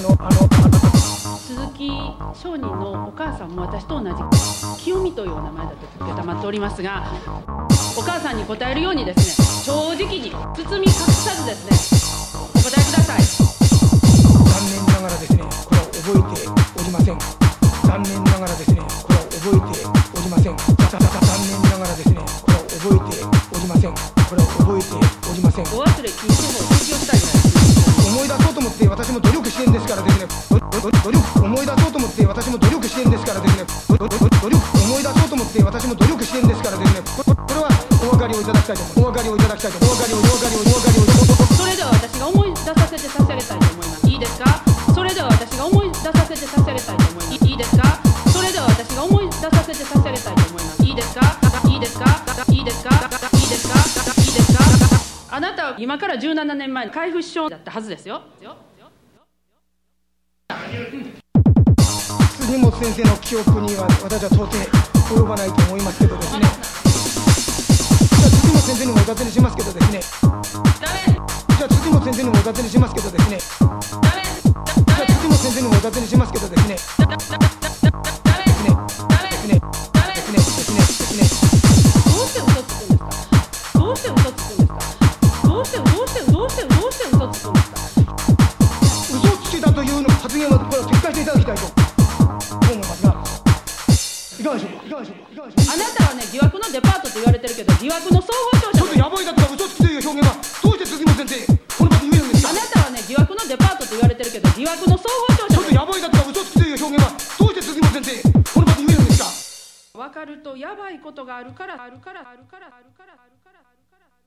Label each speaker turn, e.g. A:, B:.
A: の鈴木商人のお母さんも私と同じ清美というお名前だと承っておりますがお母さんに答えるようにですね正直に包み隠さずですねお答えください。
B: 残念ながらですねこれは覚えておりません。残念ながらですねこれは覚えておりません。残念ながらですねこれは覚えておりません。これは覚えておりません。
A: お忘れ禁止法を適用したい。
B: 思い出思って私も努力してんですからですね努力思い出そうと思って私も努力してんですからですね努力思い出そうと思って私も努力してんですからですねこれはお分かりをいただきたいとお分かりをいただきたいとお分かりをお分かりをお分かりを。
A: それでは私が思い出させてさせられたいと思います。いいですか？それでは私が思い出させてさせられたいと思います。いいですか？それでは私が思い出させてさせられたいと思います。いいですか？いいですか？いいですか？いいですか？あなたは今から17年前に海部省だったはずですよ。
B: 杉本先生の記憶には私は到底及ばないと思いますけどですね。じゃあ杉本先生にもお尋ねしますけどですね。
A: ダメ
B: じゃあ杉本先生にもお尋ねしますけどですね。
A: ダメ
B: じゃあ杉本先生にもお尋ねしますけどですねいうの発言はこれは撤回していただきたいと思いますがいかがでしょうかいかがでしょうかいかがでしょうか
A: あなたはね疑惑のデパートって言われてるけど疑惑の総合商社
B: ちょっとやばいだとか嘘つきという表現はどうして杉本先生この場で言えるんですか
A: あなたはね疑惑のデパートって言われてるけど疑惑の総合商
B: ちょっとやばいだとか嘘つきという表現はどうして杉本先生この場で言えるんですか
A: 分かるとやばいことがあるからあるからあるからあるからあるからあるから。